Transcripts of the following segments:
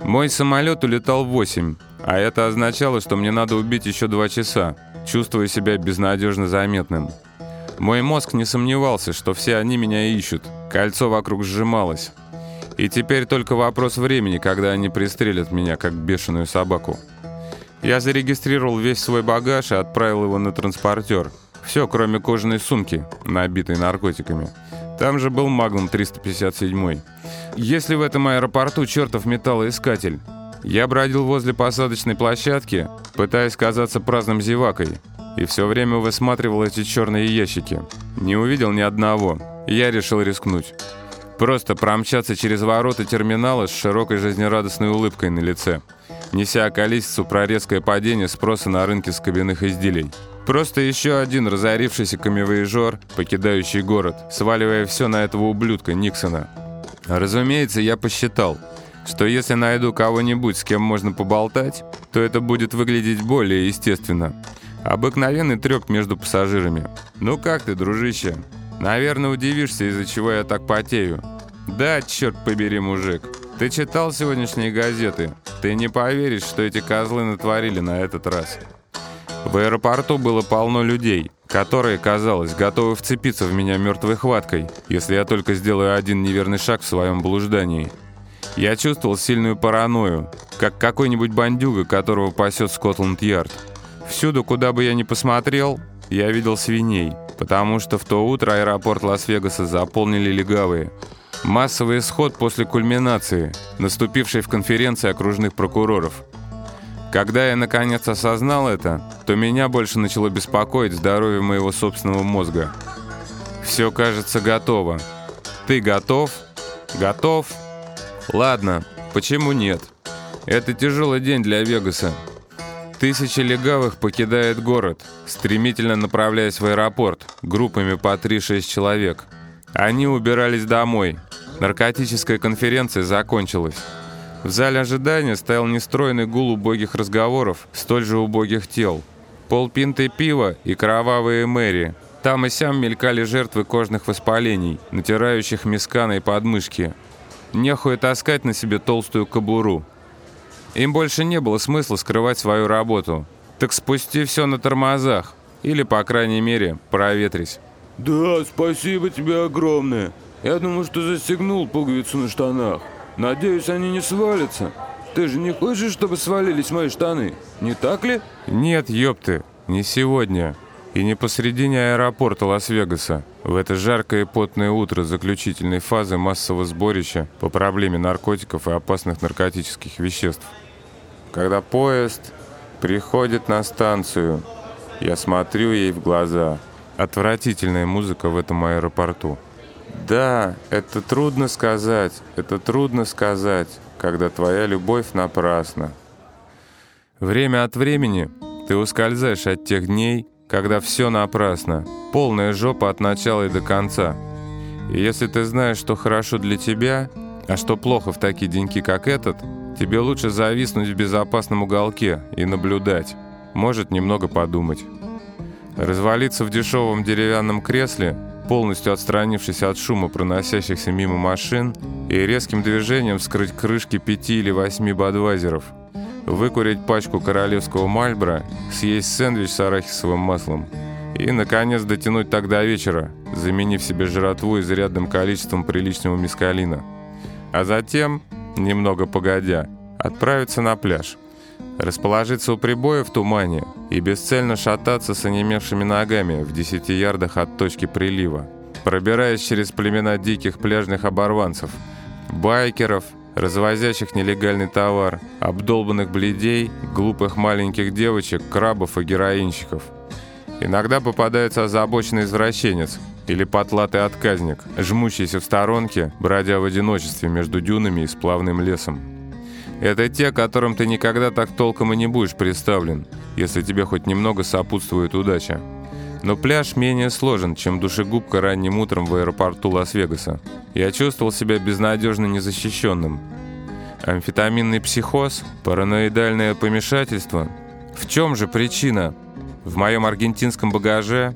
Мой самолет улетал в 8, а это означало, что мне надо убить еще два часа, чувствуя себя безнадежно заметным. Мой мозг не сомневался, что все они меня ищут. Кольцо вокруг сжималось. И теперь только вопрос времени, когда они пристрелят меня, как бешеную собаку. Я зарегистрировал весь свой багаж и отправил его на транспортер. Все, кроме кожаной сумки, набитой наркотиками. Там же был Магнум 357. Если в этом аэропорту чертов металлоискатель? Я бродил возле посадочной площадки, пытаясь казаться праздным зевакой, и все время высматривал эти черные ящики. Не увидел ни одного. Я решил рискнуть. Просто промчаться через ворота терминала с широкой жизнерадостной улыбкой на лице, неся колесицу про резкое падение спроса на рынке скобяных изделий. Просто еще один разорившийся камевоежор, покидающий город, сваливая все на этого ублюдка Никсона. Разумеется, я посчитал, что если найду кого-нибудь, с кем можно поболтать, то это будет выглядеть более естественно. Обыкновенный треп между пассажирами. «Ну как ты, дружище?» Наверное, удивишься, из-за чего я так потею. Да, черт побери, мужик. Ты читал сегодняшние газеты? Ты не поверишь, что эти козлы натворили на этот раз. В аэропорту было полно людей, которые, казалось, готовы вцепиться в меня мертвой хваткой, если я только сделаю один неверный шаг в своем блуждании. Я чувствовал сильную паранойю, как какой-нибудь бандюга, которого пасет Скотланд-Ярд. Всюду, куда бы я ни посмотрел, я видел свиней, потому что в то утро аэропорт Лас-Вегаса заполнили легавые. Массовый исход после кульминации, наступившей в конференции окружных прокуроров. Когда я наконец осознал это, то меня больше начало беспокоить здоровье моего собственного мозга. Все кажется готово. Ты готов? Готов? Ладно, почему нет? Это тяжелый день для Вегаса. Тысячи легавых покидают город, стремительно направляясь в аэропорт, группами по 3-6 человек. Они убирались домой. Наркотическая конференция закончилась. В зале ожидания стоял нестройный гул убогих разговоров, столь же убогих тел. Полпинты пива и кровавые мэри. Там и сям мелькали жертвы кожных воспалений, натирающих мисканой подмышки. Нехуя таскать на себе толстую кобуру. Им больше не было смысла скрывать свою работу. Так спусти все на тормозах. Или, по крайней мере, проветрись. Да, спасибо тебе огромное. Я думал, что застегнул пуговицу на штанах. Надеюсь, они не свалятся. Ты же не хочешь, чтобы свалились мои штаны? Не так ли? Нет, ёпты, не сегодня. И не посредине аэропорта Лас-Вегаса, в это жаркое и потное утро заключительной фазы массового сборища по проблеме наркотиков и опасных наркотических веществ. Когда поезд приходит на станцию, я смотрю ей в глаза. Отвратительная музыка в этом аэропорту. Да, это трудно сказать, это трудно сказать, когда твоя любовь напрасна. Время от времени ты ускользаешь от тех дней, когда все напрасно, полная жопа от начала и до конца. И если ты знаешь, что хорошо для тебя, а что плохо в такие деньки, как этот, тебе лучше зависнуть в безопасном уголке и наблюдать, может немного подумать. Развалиться в дешевом деревянном кресле, полностью отстранившись от шума проносящихся мимо машин, и резким движением вскрыть крышки пяти или восьми бадвайзеров – выкурить пачку королевского мальбра, съесть сэндвич с арахисовым маслом и, наконец, дотянуть так до вечера, заменив себе жратву изрядным количеством приличного мискалина. А затем, немного погодя, отправиться на пляж, расположиться у прибоя в тумане и бесцельно шататься с онемевшими ногами в десяти ярдах от точки прилива, пробираясь через племена диких пляжных оборванцев, байкеров – развозящих нелегальный товар, обдолбанных бледей, глупых маленьких девочек, крабов и героинщиков. Иногда попадается озабоченный извращенец или потлатый отказник, жмущийся в сторонке, бродя в одиночестве между дюнами и сплавным лесом. Это те, которым ты никогда так толком и не будешь представлен, если тебе хоть немного сопутствует удача. Но пляж менее сложен, чем душегубка ранним утром в аэропорту Лас-Вегаса. Я чувствовал себя безнадежно незащищенным. Амфетаминный психоз? Параноидальное помешательство? В чем же причина? В моем аргентинском багаже?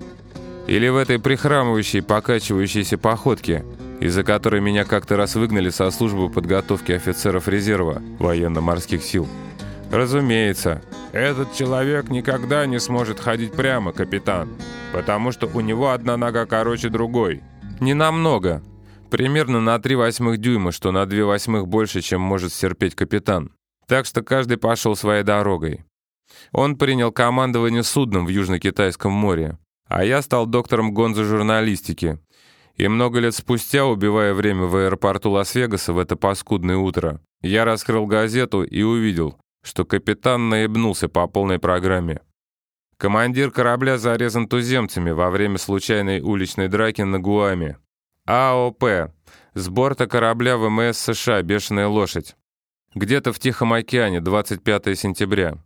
Или в этой прихрамывающей, покачивающейся походке? из-за которой меня как-то раз выгнали со службы подготовки офицеров резерва военно-морских сил. Разумеется, этот человек никогда не сможет ходить прямо, капитан, потому что у него одна нога короче другой. Не намного. Примерно на 3 восьмых дюйма, что на 2 восьмых больше, чем может стерпеть капитан. Так что каждый пошел своей дорогой. Он принял командование судном в Южно-Китайском море, а я стал доктором гонзо журналистики. И много лет спустя, убивая время в аэропорту Лас-Вегаса в это паскудное утро, я раскрыл газету и увидел, что капитан наебнулся по полной программе. Командир корабля зарезан туземцами во время случайной уличной драки на Гуаме. АОП. С борта корабля ВМС США «Бешеная лошадь». Где-то в Тихом океане, 25 сентября.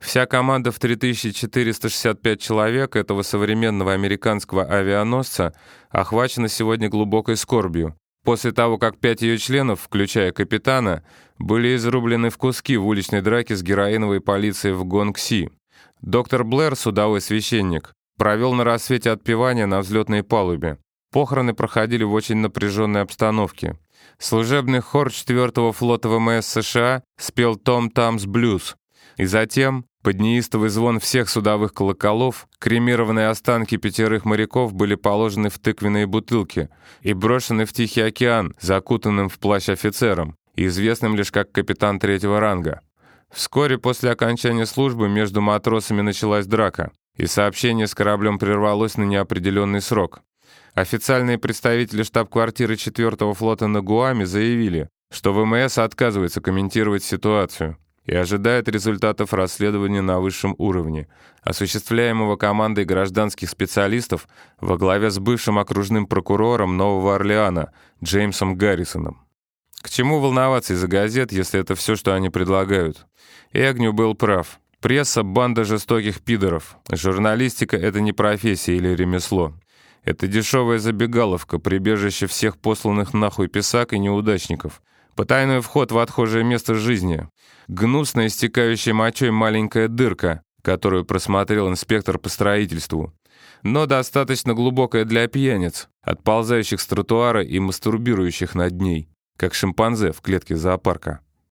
Вся команда в 3465 человек этого современного американского авианосца охвачена сегодня глубокой скорбью, после того, как пять ее членов, включая капитана, были изрублены в куски в уличной драке с героиновой полицией в Гонгси. Доктор Блэр, судовой священник, провел на рассвете отпевание на взлетной палубе. Похороны проходили в очень напряженной обстановке. Служебный хор 4-го флота ВМС США спел «Том Тамс Блюз», и затем, под неистовый звон всех судовых колоколов, кремированные останки пятерых моряков были положены в тыквенные бутылки и брошены в Тихий океан, закутанным в плащ офицером, известным лишь как капитан третьего ранга. Вскоре после окончания службы между матросами началась драка, и сообщение с кораблем прервалось на неопределенный срок. Официальные представители штаб-квартиры 4-го флота на Гуаме заявили, что ВМС отказывается комментировать ситуацию и ожидает результатов расследования на высшем уровне, осуществляемого командой гражданских специалистов во главе с бывшим окружным прокурором Нового Орлеана Джеймсом Гаррисоном. К чему волноваться из-за газет, если это все, что они предлагают? Эгню был прав. Пресса — банда жестоких пидоров. Журналистика — это не профессия или ремесло. Это дешевая забегаловка, прибежище всех посланных нахуй писак и неудачников. Потайной вход в отхожее место жизни. Гнусная, истекающая мочой маленькая дырка, которую просмотрел инспектор по строительству. Но достаточно глубокая для пьяниц, отползающих с тротуара и мастурбирующих над ней, как шимпанзе в клетке зоопарка.